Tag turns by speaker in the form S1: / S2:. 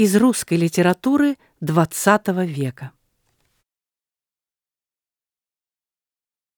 S1: из русской литературы XX века.